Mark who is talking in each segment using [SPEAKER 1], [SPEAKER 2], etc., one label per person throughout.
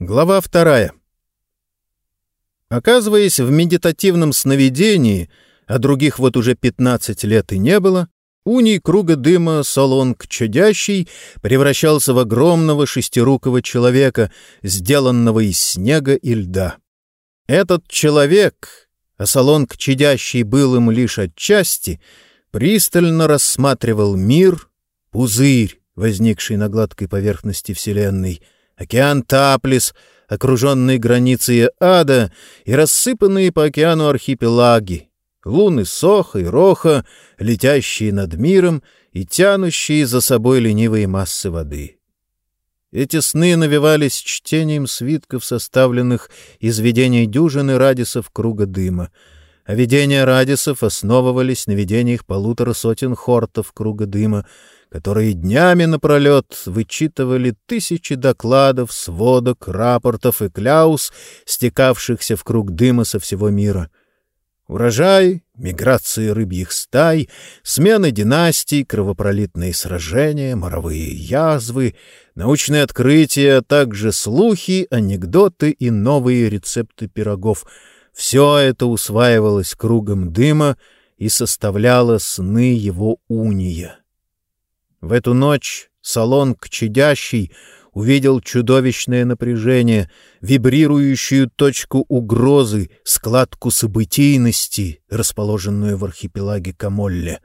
[SPEAKER 1] Глава вторая. Оказываясь в медитативном сновидении, а других вот уже 15 лет и не было, уний круга дыма Солонг Чудящий превращался в огромного шестирукого человека, сделанного из снега и льда. Этот человек, а Солонг Чадящий был им лишь отчасти, пристально рассматривал мир, пузырь, возникший на гладкой поверхности Вселенной — океан Таплис, окруженный границей ада и рассыпанные по океану архипелаги, луны Соха и Роха, летящие над миром и тянущие за собой ленивые массы воды. Эти сны навевались чтением свитков, составленных из видений дюжины радисов круга дыма, а видения радисов основывались на видениях полутора сотен хортов круга дыма, которые днями напролет вычитывали тысячи докладов, сводок, рапортов и кляус, стекавшихся в круг дыма со всего мира. Урожай, миграции рыбьих стай, смены династий, кровопролитные сражения, моровые язвы, научные открытия, а также слухи, анекдоты и новые рецепты пирогов — все это усваивалось кругом дыма и составляло сны его уния. В эту ночь салон Кчадящий увидел чудовищное напряжение, вибрирующую точку угрозы, складку событийности, расположенную в архипелаге Камолле.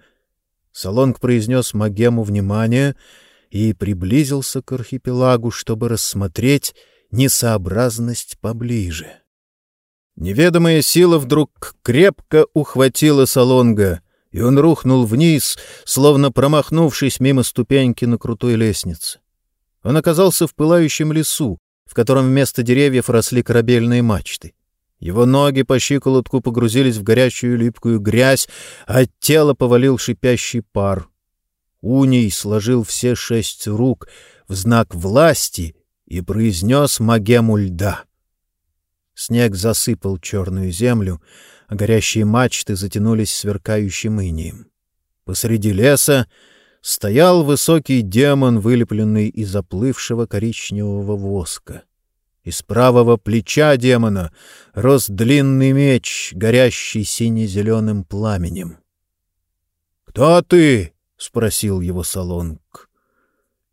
[SPEAKER 1] Салонг произнес Магему внимание и приблизился к архипелагу, чтобы рассмотреть несообразность поближе. Неведомая сила вдруг крепко ухватила Салонга — и он рухнул вниз, словно промахнувшись мимо ступеньки на крутой лестнице. Он оказался в пылающем лесу, в котором вместо деревьев росли корабельные мачты. Его ноги по щиколотку погрузились в горячую липкую грязь, а от тела повалил шипящий пар. Уний сложил все шесть рук в знак власти и произнес магему льда. Снег засыпал черную землю, а горящие мачты затянулись сверкающим инием. Посреди леса стоял высокий демон, вылепленный из оплывшего коричневого воска. Из правого плеча демона рос длинный меч, горящий сине-зеленым пламенем. «Кто ты?» — спросил его Салонг.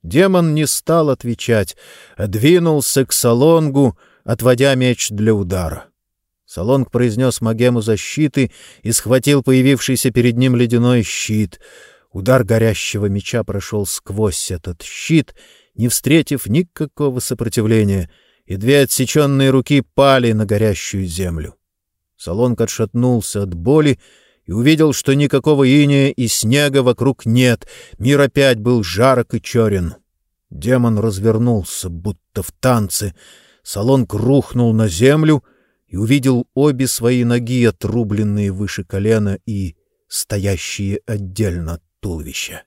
[SPEAKER 1] Демон не стал отвечать, а двинулся к Салонгу, отводя меч для удара. Салонг произнес магему защиты и схватил появившийся перед ним ледяной щит. Удар горящего меча прошел сквозь этот щит, не встретив никакого сопротивления, и две отсеченные руки пали на горящую землю. Салонг отшатнулся от боли и увидел, что никакого иния и снега вокруг нет, мир опять был жарок и черен. Демон развернулся, будто в танце. Салонг рухнул на землю — и увидел обе свои ноги, отрубленные выше колена и стоящие отдельно от туловища.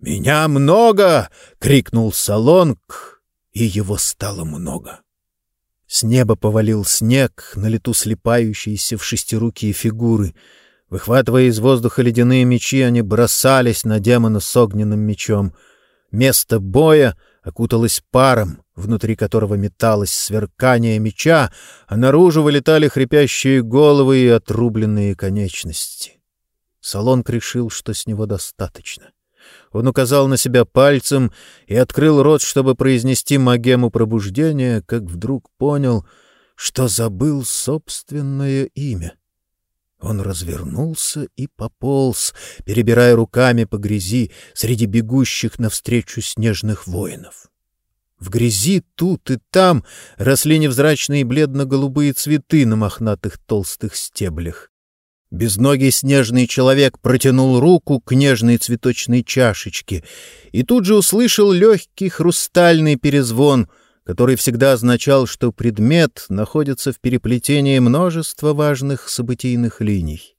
[SPEAKER 1] «Меня много!» — крикнул Салонг, и его стало много. С неба повалил снег, на лету слепающиеся в шестирукие фигуры. Выхватывая из воздуха ледяные мечи, они бросались на демона с огненным мечом. Место боя окуталось паром, внутри которого металось сверкание меча, а наружу вылетали хрипящие головы и отрубленные конечности. Салонг решил, что с него достаточно. Он указал на себя пальцем и открыл рот, чтобы произнести магему пробуждения, как вдруг понял, что забыл собственное имя. Он развернулся и пополз, перебирая руками по грязи среди бегущих навстречу снежных воинов. В грязи тут и там росли невзрачные бледно-голубые цветы на мохнатых толстых стеблях. Безногий снежный человек протянул руку к нежной цветочной чашечке и тут же услышал легкий хрустальный перезвон, который всегда означал, что предмет находится в переплетении множества важных событийных линий.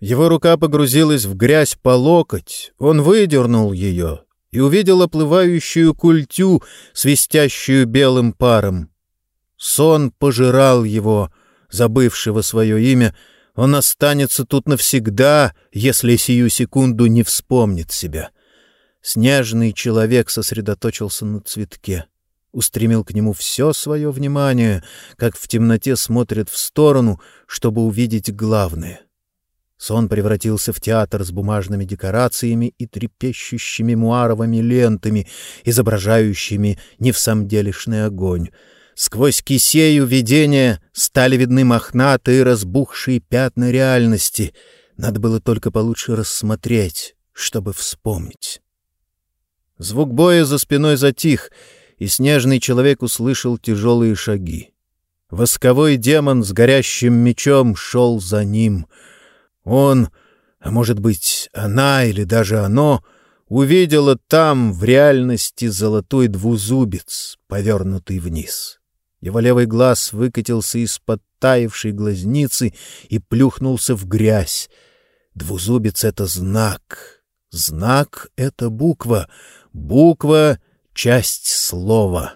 [SPEAKER 1] Его рука погрузилась в грязь по локоть, он выдернул ее и увидел оплывающую культю, свистящую белым паром. Сон пожирал его, забывшего свое имя, он останется тут навсегда, если сию секунду не вспомнит себя. Снежный человек сосредоточился на цветке. Устремил к нему все свое внимание, как в темноте смотрит в сторону, чтобы увидеть главное. Сон превратился в театр с бумажными декорациями и трепещущими муаровыми лентами, изображающими не в самом делешный огонь. Сквозь кисею видения стали видны мохнатые разбухшие пятна реальности. Надо было только получше рассмотреть, чтобы вспомнить. Звук боя за спиной затих — и снежный человек услышал тяжелые шаги. Восковой демон с горящим мечом шел за ним. Он, а может быть, она или даже оно, увидела там в реальности золотой двузубец, повернутый вниз. Его левый глаз выкатился из-под таявшей глазницы и плюхнулся в грязь. Двузубец — это знак. Знак — это буква. Буква — часть слова.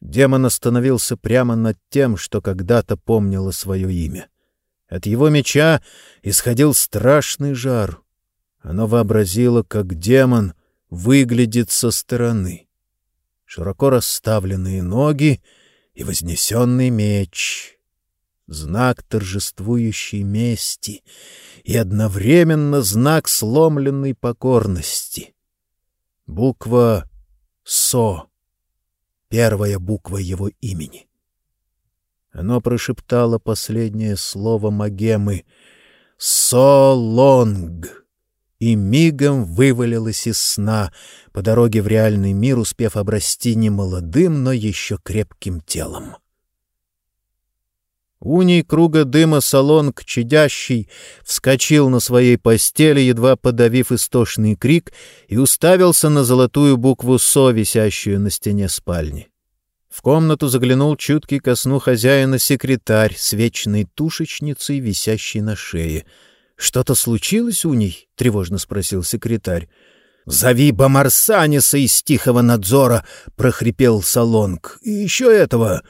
[SPEAKER 1] Демон остановился прямо над тем, что когда-то помнило свое имя. От его меча исходил страшный жар. Оно вообразило, как демон выглядит со стороны. Широко расставленные ноги и вознесенный меч. Знак торжествующей мести и одновременно знак сломленной покорности. Буква со, первая буква его имени. Оно прошептало последнее слово Магемы «Солонг» и мигом вывалилось из сна, по дороге в реальный мир успев обрасти не молодым, но еще крепким телом. Уний круга дыма салонг чадящий вскочил на своей постели, едва подавив истошный крик, и уставился на золотую букву «Со», висящую на стене спальни. В комнату заглянул чуткий ко сну хозяина секретарь с вечной тушечницей, висящей на шее. «Что-то случилось, Уний?» — тревожно спросил секретарь. «Зови Бамарсаниса из тихого надзора!» — прохрипел Салонг. «И еще этого!»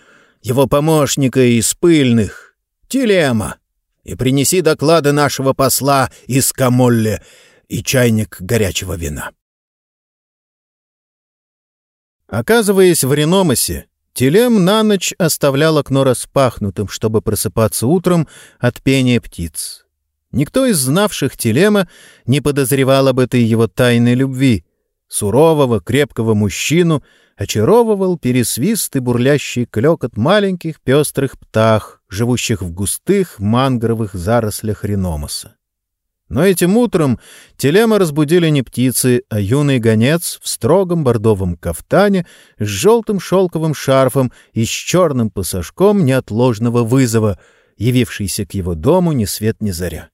[SPEAKER 1] Его помощника из пыльных, Телема, и принеси доклады нашего посла из Камолле и чайник горячего вина. Оказываясь в Реномасе, Телем на ночь оставлял окно распахнутым, чтобы просыпаться утром от пения птиц. Никто из знавших Телема не подозревал об этой его тайной любви, сурового, крепкого мужчину — очаровывал пересвист и бурлящий клёкот маленьких пестрых птах, живущих в густых мангровых зарослях реномоса. Но этим утром телема разбудили не птицы, а юный гонец в строгом бордовом кафтане с желтым шелковым шарфом и с черным пасашком неотложного вызова, явившийся к его дому ни свет ни заря.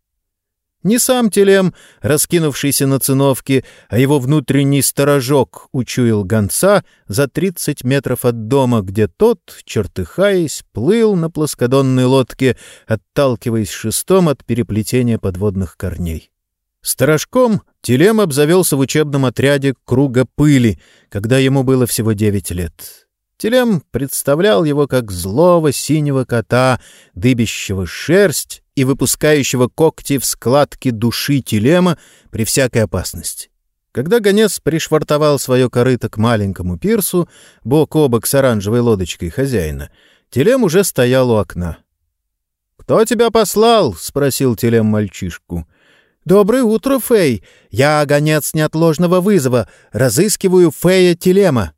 [SPEAKER 1] Не сам телем, раскинувшийся на циновке, а его внутренний сторожок учуял гонца за тридцать метров от дома, где тот, чертыхаясь, плыл на плоскодонной лодке, отталкиваясь шестом от переплетения подводных корней. Сторожком Телем обзавелся в учебном отряде «Круга пыли», когда ему было всего девять лет. Телем представлял его как злого синего кота, дыбящего шерсть и выпускающего когти в складки души Телема при всякой опасности. Когда гонец пришвартовал свое корыто к маленькому пирсу, бок о бок с оранжевой лодочкой хозяина, Телем уже стоял у окна. «Кто тебя послал?» — спросил Телем мальчишку. «Доброе утро, Фэй. Я гонец неотложного вызова. Разыскиваю Фэя Телема».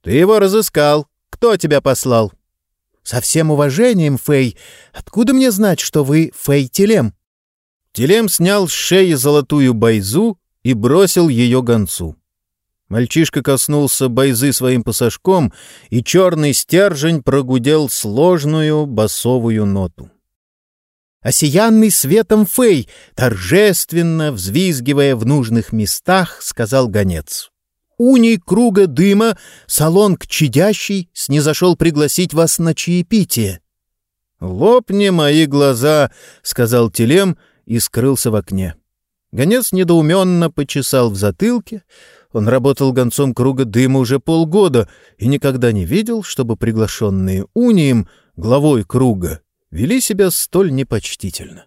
[SPEAKER 1] «Ты его разыскал. Кто тебя послал?» «Со всем уважением, Фэй, откуда мне знать, что вы Фэй Телем?» Телем снял с шеи золотую байзу и бросил ее гонцу. Мальчишка коснулся байзы своим пасашком, и черный стержень прогудел сложную басовую ноту. «Осиянный светом Фэй, торжественно, взвизгивая в нужных местах, — сказал гонец уний круга дыма, салонг чадящий снизошел пригласить вас на чаепитие. — Лопни мои глаза, — сказал Телем и скрылся в окне. Гонец недоуменно почесал в затылке. Он работал гонцом круга дыма уже полгода и никогда не видел, чтобы приглашенные унием, главой круга, вели себя столь непочтительно.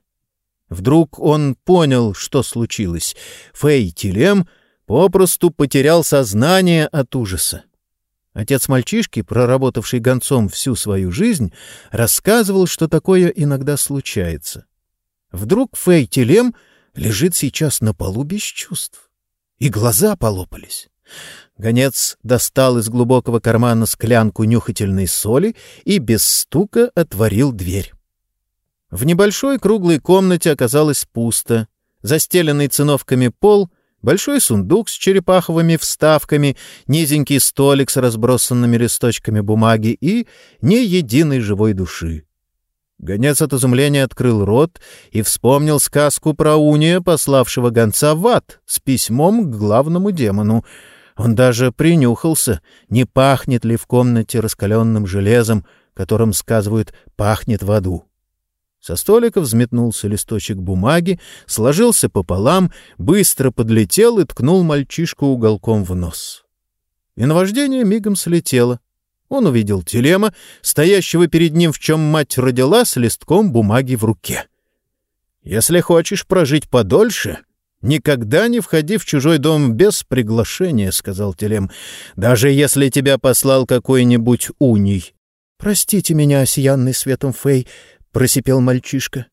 [SPEAKER 1] Вдруг он понял, что случилось. Фэй Телем — попросту потерял сознание от ужаса. Отец мальчишки, проработавший гонцом всю свою жизнь, рассказывал, что такое иногда случается. Вдруг Фэй Телем лежит сейчас на полу без чувств. И глаза полопались. Гонец достал из глубокого кармана склянку нюхательной соли и без стука отворил дверь. В небольшой круглой комнате оказалось пусто. Застеленный циновками пол большой сундук с черепаховыми вставками, низенький столик с разбросанными листочками бумаги и ни единой живой души. Гонец от изумления открыл рот и вспомнил сказку про уния, пославшего гонца в ад с письмом к главному демону. Он даже принюхался, не пахнет ли в комнате раскаленным железом, которым, сказывают, пахнет в аду. Со столика взметнулся листочек бумаги, сложился пополам, быстро подлетел и ткнул мальчишку уголком в нос. И наваждение мигом слетело. Он увидел Телема, стоящего перед ним, в чем мать родила, с листком бумаги в руке. «Если хочешь прожить подольше, никогда не входи в чужой дом без приглашения», — сказал Телем, «даже если тебя послал какой-нибудь уний». «Простите меня, осиянный светом Фей», просипел мальчишка.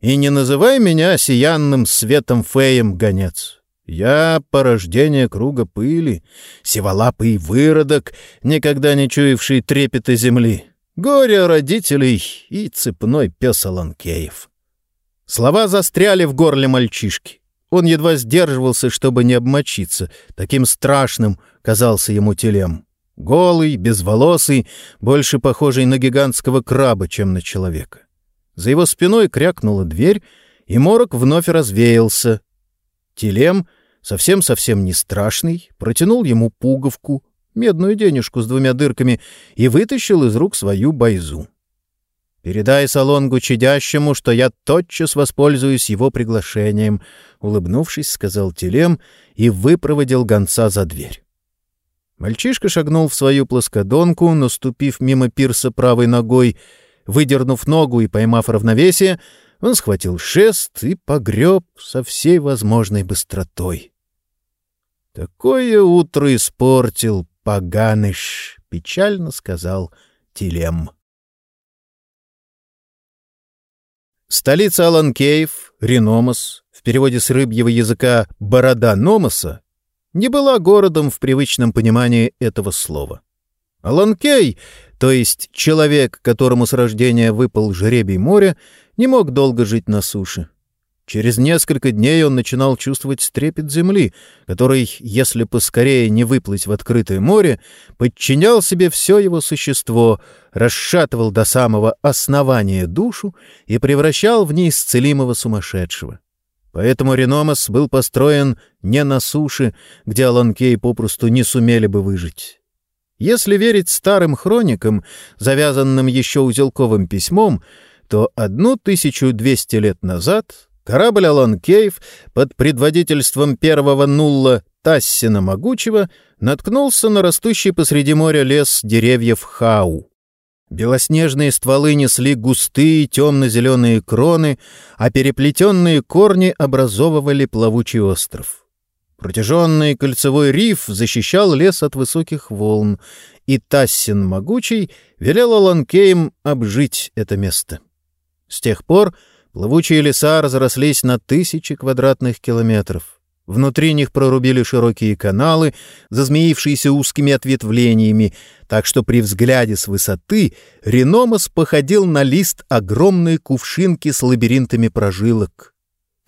[SPEAKER 1] «И не называй меня сиянным светом феем, гонец. Я — порождение круга пыли, сиволапый выродок, никогда не чуявший трепета земли, горе родителей и цепной пес Аланкеев». Слова застряли в горле мальчишки. Он едва сдерживался, чтобы не обмочиться. Таким страшным казался ему телем. Голый, безволосый, больше похожий на гигантского краба, чем на человека. За его спиной крякнула дверь, и морок вновь развеялся. Телем, совсем-совсем не страшный, протянул ему пуговку, медную денежку с двумя дырками, и вытащил из рук свою байзу. «Передай Салонгу чадящему, что я тотчас воспользуюсь его приглашением», — улыбнувшись, сказал Телем и выпроводил гонца за дверь. Мальчишка шагнул в свою плоскодонку, наступив мимо пирса правой ногой — Выдернув ногу и поймав равновесие, он схватил шест и погреб со всей возможной быстротой. «Такое утро испортил поганыш», — печально сказал Тилем. Столица Аланкеев, Реномас, в переводе с рыбьего языка «борода Номаса», не была городом в привычном понимании этого слова. Аланкей то есть человек, которому с рождения выпал жребий моря, не мог долго жить на суше. Через несколько дней он начинал чувствовать стрепет земли, который, если поскорее не выплыть в открытое море, подчинял себе все его существо, расшатывал до самого основания душу и превращал в неисцелимого сумасшедшего. Поэтому Реномас был построен не на суше, где Аланкей попросту не сумели бы выжить. Если верить старым хроникам, завязанным еще узелковым письмом, то 1200 лет назад корабль «Алан Кейв» под предводительством первого нулла Тассина Могучего наткнулся на растущий посреди моря лес деревьев Хау. Белоснежные стволы несли густые темно-зеленые кроны, а переплетенные корни образовывали плавучий остров. Протяженный кольцевой риф защищал лес от высоких волн, и Тассин Могучий велел Аланкеям обжить это место. С тех пор плавучие леса разрослись на тысячи квадратных километров. Внутри них прорубили широкие каналы, зазмеившиеся узкими ответвлениями, так что при взгляде с высоты Реномас походил на лист огромной кувшинки с лабиринтами прожилок.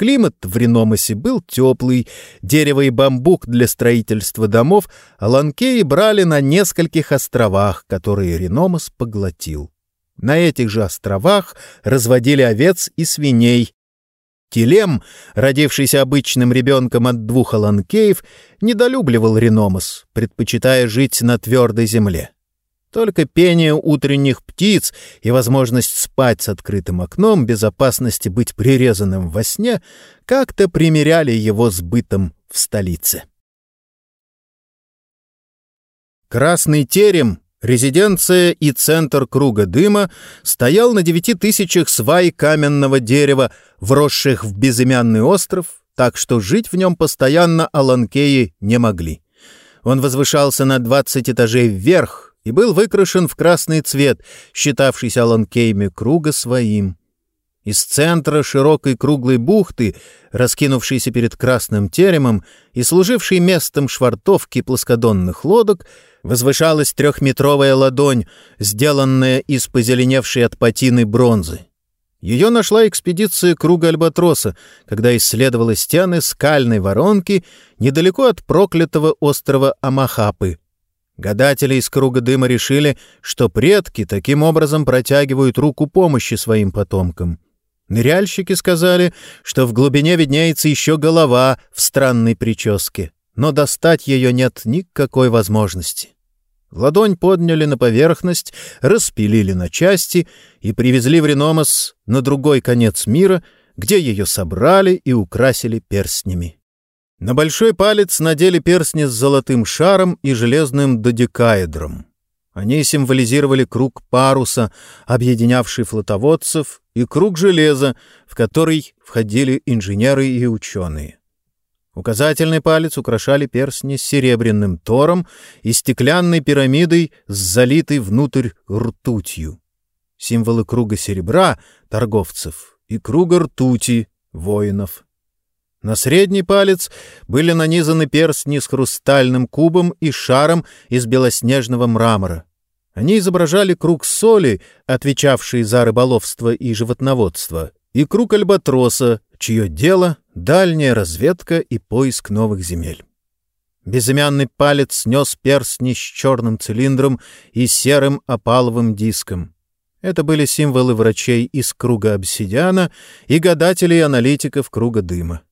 [SPEAKER 1] Климат в Реномасе был теплый, дерево и бамбук для строительства домов Аланкеи брали на нескольких островах, которые Реномас поглотил. На этих же островах разводили овец и свиней. Телем, родившийся обычным ребенком от двух Аланкеев, недолюбливал Реномас, предпочитая жить на твердой земле. Только пение утренних птиц и возможность спать с открытым окном, безопасности быть прирезанным во сне, как-то примеряли его с бытом в столице. Красный терем, резиденция и центр круга дыма, стоял на девяти тысячах свай каменного дерева, вросших в безымянный остров, так что жить в нем постоянно аланкеи не могли. Он возвышался на 20 этажей вверх и был выкрашен в красный цвет, считавшийся Аланкейме круга своим. Из центра широкой круглой бухты, раскинувшейся перед красным теремом и служившей местом швартовки плоскодонных лодок, возвышалась трехметровая ладонь, сделанная из позеленевшей от патины бронзы. Ее нашла экспедиция круга Альбатроса, когда исследовала стены скальной воронки недалеко от проклятого острова Амахапы. Гадатели из круга дыма решили, что предки таким образом протягивают руку помощи своим потомкам. Ныряльщики сказали, что в глубине виднеется еще голова в странной прическе, но достать ее нет никакой возможности. Ладонь подняли на поверхность, распилили на части и привезли в Реномас на другой конец мира, где ее собрали и украсили перстнями. На большой палец надели перстни с золотым шаром и железным додекаэдром. Они символизировали круг паруса, объединявший флотоводцев, и круг железа, в который входили инженеры и ученые. Указательный палец украшали перстни с серебряным тором и стеклянной пирамидой с залитой внутрь ртутью. Символы круга серебра — торговцев и круга ртути — воинов. На средний палец были нанизаны перстни с хрустальным кубом и шаром из белоснежного мрамора. Они изображали круг соли, отвечавший за рыболовство и животноводство, и круг альбатроса, чье дело — дальняя разведка и поиск новых земель. Безымянный палец нес перстни с черным цилиндром и серым опаловым диском. Это были символы врачей из круга обсидиана и гадателей и аналитиков круга дыма.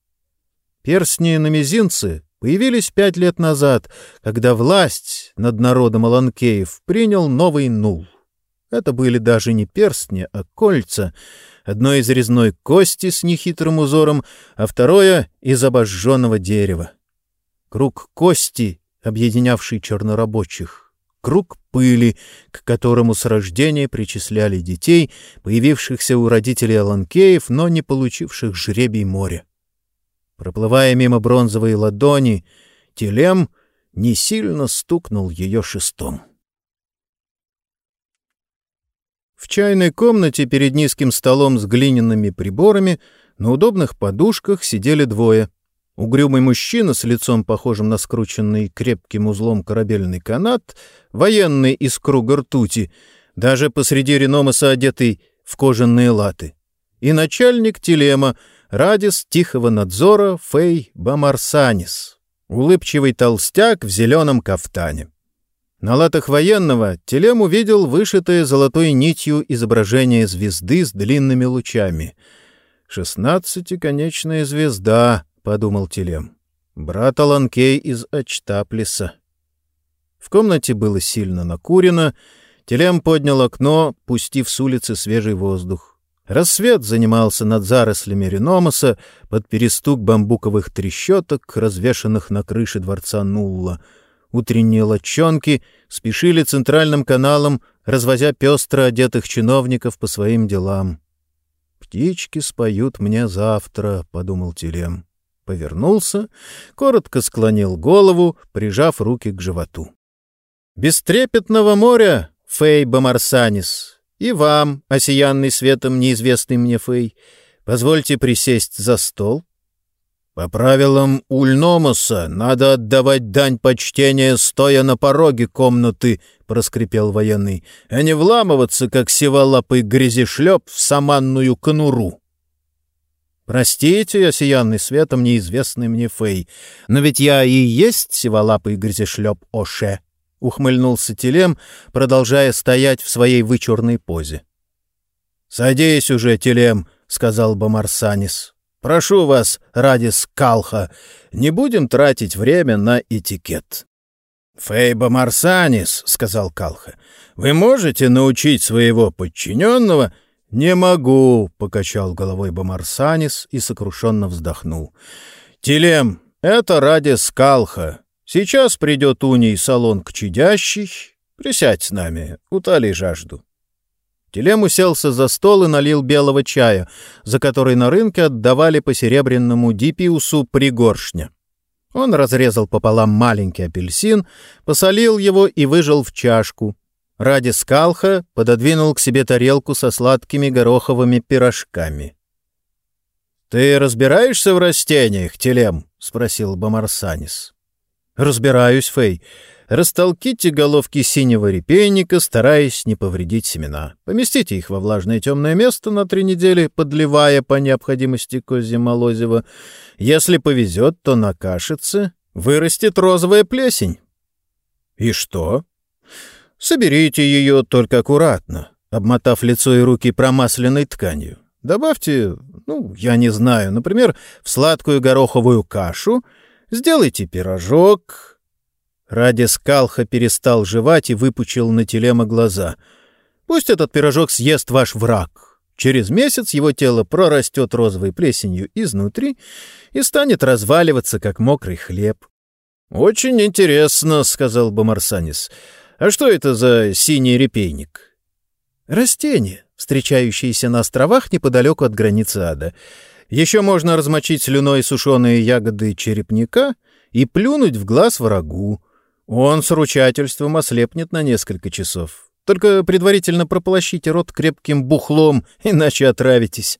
[SPEAKER 1] Перстни на мизинце появились пять лет назад, когда власть над народом Аланкеев принял новый нул. Это были даже не перстни, а кольца, одно из резной кости с нехитрым узором, а второе — из обожженного дерева. Круг кости, объединявший чернорабочих, круг пыли, к которому с рождения причисляли детей, появившихся у родителей Аланкеев, но не получивших жребий моря. Проплывая мимо бронзовой ладони, телем не сильно стукнул ее шестом. В чайной комнате перед низким столом с глиняными приборами на удобных подушках сидели двое. Угрюмый мужчина с лицом, похожим на скрученный крепким узлом корабельный канат, военный из круга ртути, даже посреди реномаса одетый в кожаные латы. И начальник телема, Радис тихого надзора Фей Бамарсанис, улыбчивый толстяк в зеленом кафтане. На латах военного Телем увидел вышитое золотой нитью изображение звезды с длинными лучами. «Шестнадцатиконечная звезда», — подумал Телем. «Брат Аланкей из Ачтаплиса». В комнате было сильно накурено. Телем поднял окно, пустив с улицы свежий воздух. Рассвет занимался над зарослями реномаса под перестук бамбуковых трещоток, развешанных на крыше дворца Нулла. Утренние лодчонки спешили центральным каналом, развозя пестро одетых чиновников по своим делам. «Птички споют мне завтра», — подумал Телем. Повернулся, коротко склонил голову, прижав руки к животу. «Бестрепетного моря, Фей Бамарсанис!» И вам, осиянный светом неизвестный мне Фей, позвольте присесть за стол. По правилам Ульномоса надо отдавать дань почтения, стоя на пороге комнаты, — проскрипел военный, — а не вламываться, как сиволапый грязешлеп, в саманную конуру. Простите, осиянный светом неизвестный мне Фей, но ведь я и есть сиволапый грязешлеп Оше. — ухмыльнулся Телем, продолжая стоять в своей вычурной позе. «Садись уже, Телем», — сказал Бамарсанис. «Прошу вас, ради скалха, не будем тратить время на этикет». «Фей Бамарсанис», — сказал Калха, — «вы можете научить своего подчиненного...» «Не могу», — покачал головой Бамарсанис и сокрушенно вздохнул. «Телем, это ради скалха. Сейчас придет уний салон к чадящий. Присядь с нами, утоли жажду. Телем уселся за стол и налил белого чая, за который на рынке отдавали по серебряному дипиусу пригоршня. Он разрезал пополам маленький апельсин, посолил его и выжал в чашку. Ради скалха пододвинул к себе тарелку со сладкими гороховыми пирожками. — Ты разбираешься в растениях, Телем? — спросил Бамарсанис. — Разбираюсь, Фэй. Растолките головки синего репейника, стараясь не повредить семена. Поместите их во влажное темное место на три недели, подливая по необходимости козье молозиво. Если повезет, то на кашице вырастет розовая плесень. И что? Соберите ее только аккуратно, обмотав лицо и руки промасленной тканью. Добавьте, ну, я не знаю, например, в сладкую гороховую кашу, сделайте пирожок, Ради Скалха перестал жевать и выпучил на телема глаза. «Пусть этот пирожок съест ваш враг. Через месяц его тело прорастет розовой плесенью изнутри и станет разваливаться, как мокрый хлеб». «Очень интересно», — сказал Бомарсанис. «А что это за синий репейник?» «Растение, встречающееся на островах неподалеку от границы ада. Еще можно размочить слюной сушеные ягоды черепника и плюнуть в глаз врагу. Он с ручательством ослепнет на несколько часов. Только предварительно прополощите рот крепким бухлом, иначе отравитесь.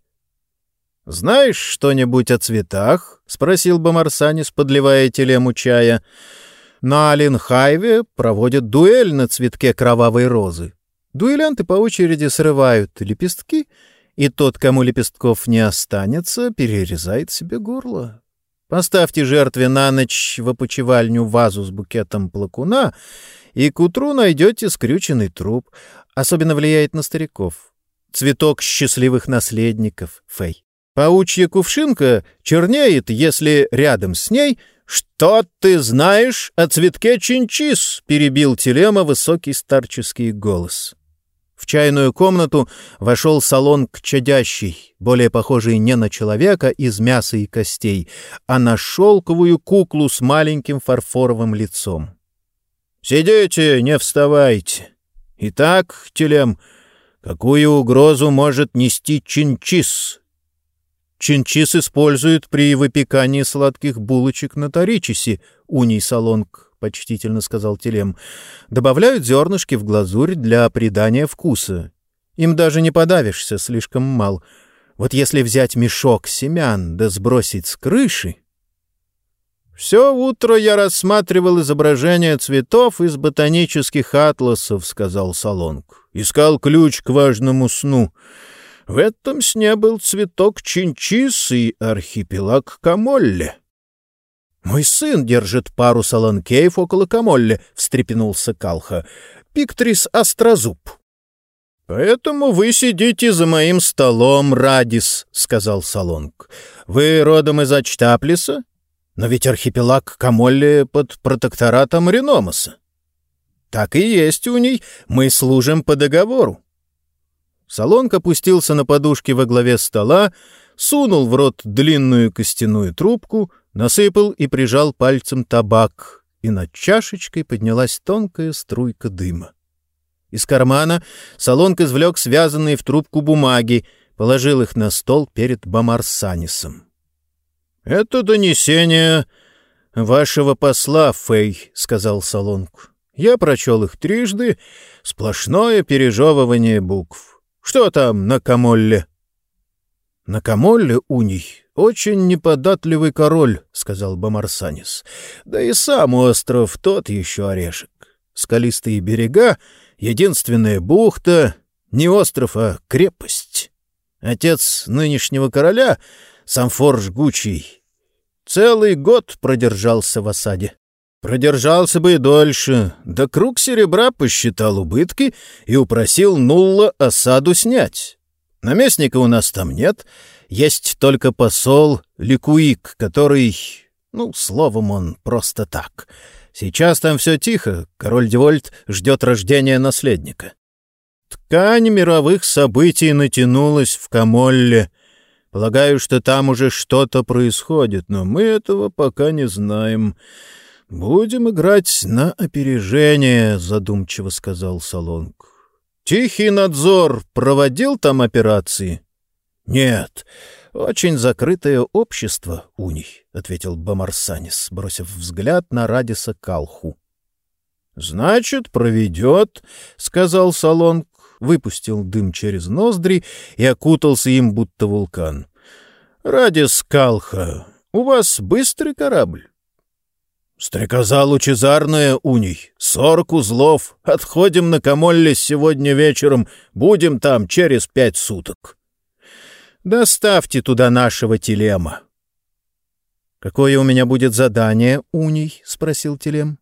[SPEAKER 1] — Знаешь что-нибудь о цветах? — спросил Бамарсанис, подливая телему чая. — На Алинхайве проводят дуэль на цветке кровавой розы. Дуэлянты по очереди срывают лепестки, и тот, кому лепестков не останется, перерезает себе горло. Поставьте жертве на ночь в опочивальню вазу с букетом плакуна, и к утру найдете скрюченный труп. Особенно влияет на стариков. Цветок счастливых наследников, Фэй. Паучья кувшинка чернеет, если рядом с ней... «Что ты знаешь о цветке чинчис?» — перебил Телема высокий старческий голос. Чайную комнату вошел салон чадящий, более похожий не на человека из мяса и костей, а на шелковую куклу с маленьким фарфоровым лицом. «Сидите, не вставайте. Итак, Телем, какую угрозу может нести чинчис?» Чинчис используют при выпекании сладких булочек на Торичисе, уний Салонг — почтительно сказал Телем. «Добавляют зернышки в глазурь для придания вкуса. Им даже не подавишься, слишком мал. Вот если взять мешок семян да сбросить с крыши...» «Все утро я рассматривал изображения цветов из ботанических атласов», — сказал Солонг. «Искал ключ к важному сну. В этом сне был цветок чинчис и архипелаг Камолле». «Мой сын держит пару саланкеев около Камолли», — встрепенулся Калха. «Пиктрис острозуб». «Поэтому вы сидите за моим столом, Радис», — сказал Салонг. «Вы родом из Ачтаплиса? Но ведь архипелаг Камолли под протекторатом Реномаса». «Так и есть у ней. Мы служим по договору». Салонг опустился на подушке во главе стола, сунул в рот длинную костяную трубку, насыпал и прижал пальцем табак, и над чашечкой поднялась тонкая струйка дыма. Из кармана Солонг извлек связанные в трубку бумаги, положил их на стол перед Бамарсанисом. — Это донесение вашего посла, Фэй, — сказал Солонг. Я прочел их трижды, сплошное пережевывание букв. Что там на Камолле? — На Камолле, Уний, «Очень неподатливый король», — сказал Бамарсанис. «Да и сам остров тот еще орешек. Скалистые берега, единственная бухта, не остров, а крепость. Отец нынешнего короля, Самфор Жгучий, целый год продержался в осаде. Продержался бы и дольше, да круг серебра посчитал убытки и упросил Нулла осаду снять. Наместника у нас там нет, есть только посол Ликуик, который... Ну, словом, он просто так. Сейчас там все тихо, король Девольт ждет рождения наследника. Ткань мировых событий натянулась в Камолле. Полагаю, что там уже что-то происходит, но мы этого пока не знаем. Будем играть на опережение, задумчиво сказал Солонг. Тихий надзор проводил там операции? Нет, очень закрытое общество, Уний, — ответил Бамарсанис, бросив взгляд на Радиса Калху. — Значит, проведет, — сказал Солонг, выпустил дым через ноздри и окутался им, будто вулкан. — Радис Калха, у вас быстрый корабль? «Стрекоза лучезарная, Уний, сорок узлов. Отходим на Камолле сегодня вечером, будем там через пять суток». «Доставьте туда нашего телема». «Какое у меня будет задание, Уний?» — спросил телем.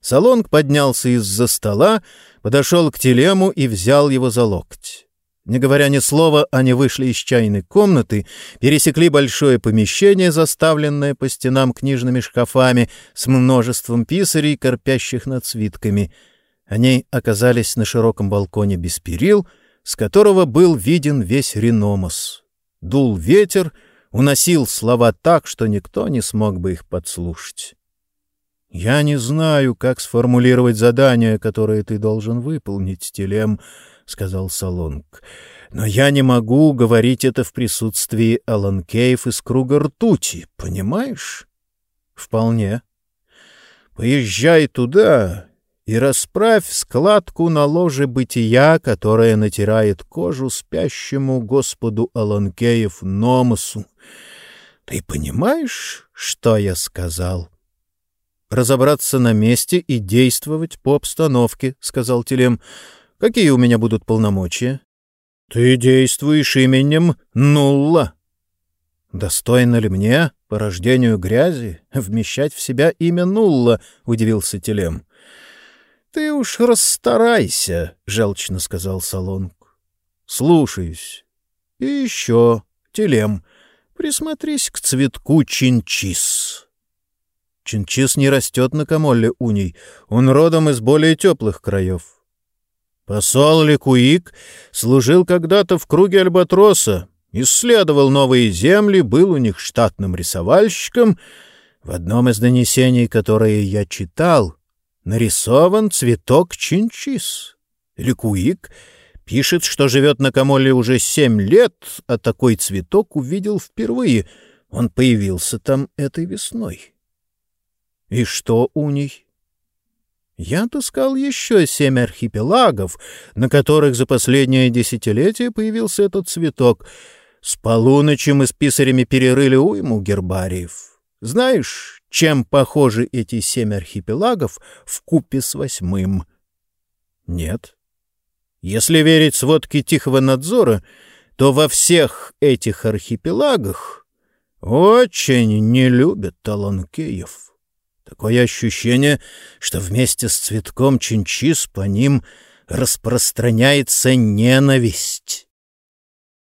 [SPEAKER 1] Салонг поднялся из-за стола, подошел к телему и взял его за локоть. Не говоря ни слова, они вышли из чайной комнаты, пересекли большое помещение, заставленное по стенам книжными шкафами с множеством писарей, корпящих над свитками. Они оказались на широком балконе без перил, с которого был виден весь Реномос. Дул ветер, уносил слова так, что никто не смог бы их подслушать. «Я не знаю, как сформулировать задание, которое ты должен выполнить, Телем», — сказал Солонг. «Но я не могу говорить это в присутствии Аланкеев из круга ртути, понимаешь?» «Вполне». «Поезжай туда и расправь складку на ложе бытия, которая натирает кожу спящему Господу Аланкеев Номосу. Ты понимаешь, что я сказал?» «Разобраться на месте и действовать по обстановке», — сказал Телем. Какие у меня будут полномочия? Ты действуешь именем Нулла. Достойно ли мне, по рождению грязи, вмещать в себя имя Нулла? — удивился Телем. — Ты уж расстарайся, — желчно сказал Солонг. — Слушаюсь. И еще, Телем, присмотрись к цветку чинчис. Чинчис не растет на Камолле уний, он родом из более теплых краев. Посол Лекуик служил когда-то в круге Альбатроса, исследовал новые земли, был у них штатным рисовальщиком. В одном из донесений, которые я читал, нарисован цветок чинчис. Лекуик пишет, что живет на Камоле уже семь лет, а такой цветок увидел впервые. Он появился там этой весной. И что у них? Я отыскал еще семь архипелагов, на которых за последнее десятилетие появился этот цветок. С полуночи мы с писарями перерыли уйму гербариев. Знаешь, чем похожи эти семь архипелагов в купе с восьмым? Нет. Если верить сводке Тихого надзора, то во всех этих архипелагах очень не любят таланкеев. Такое ощущение, что вместе с цветком чинчис по ним распространяется ненависть.